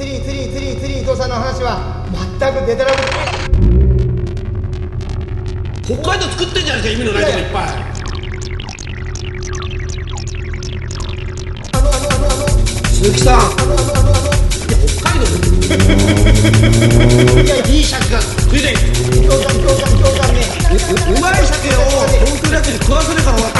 釣り釣り釣り釣り伊藤さんの話は全くデタラメ北海道作ってんじゃないか意味のないこいっぱい。いやいいいさん伊藤さん伊藤いを東京だけで食わせるから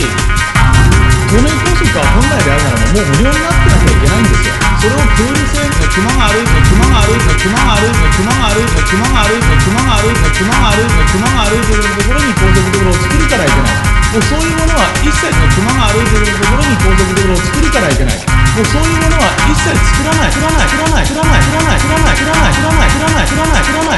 し路面高速会本来であるならばもう無料になってなきゃいけないんですよそれをプール制の熊が歩いて熊が歩いて熊が歩いて熊が歩いて熊が歩いて熊が歩いて熊が歩いて熊が歩いてるところに高速道路を作るからいけないもうそういうものは一切熊が歩いているところに高速道路を作るからいけないもうそういうものは一切作らないらない作らない作らない作らない作らない作らない作らない作らない作らない作らない